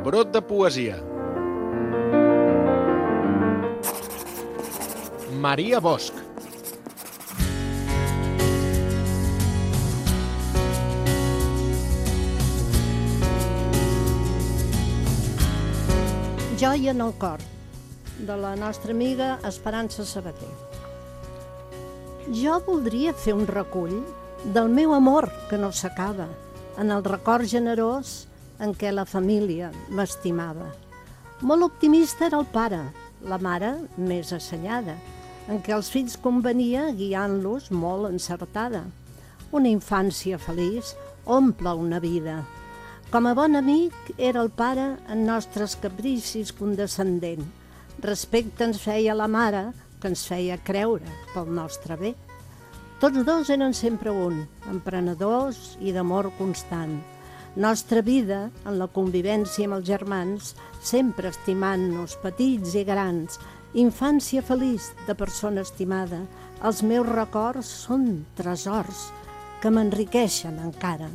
Rebrot de poesia. Maria Bosch. Joia en el cor, de la nostra amiga Esperança Sabater. Jo voldria fer un recull del meu amor que no s'acaba, en el record generós en què la família m'estimava. Molt optimista era el pare, la mare més assenyada, en què els fills convenia guiant-los molt encertada. Una infància feliç omple una vida. Com a bon amic era el pare en nostres capricis condescendent. Respecte ens feia la mare, que ens feia creure pel nostre bé. Tots dos eren sempre un, emprenedors i d'amor constant. Nostra vida, en la convivència amb els germans, sempre estimant-nos, petits i grans, infància feliç de persona estimada, els meus records són tresors que m'enriqueixen encara.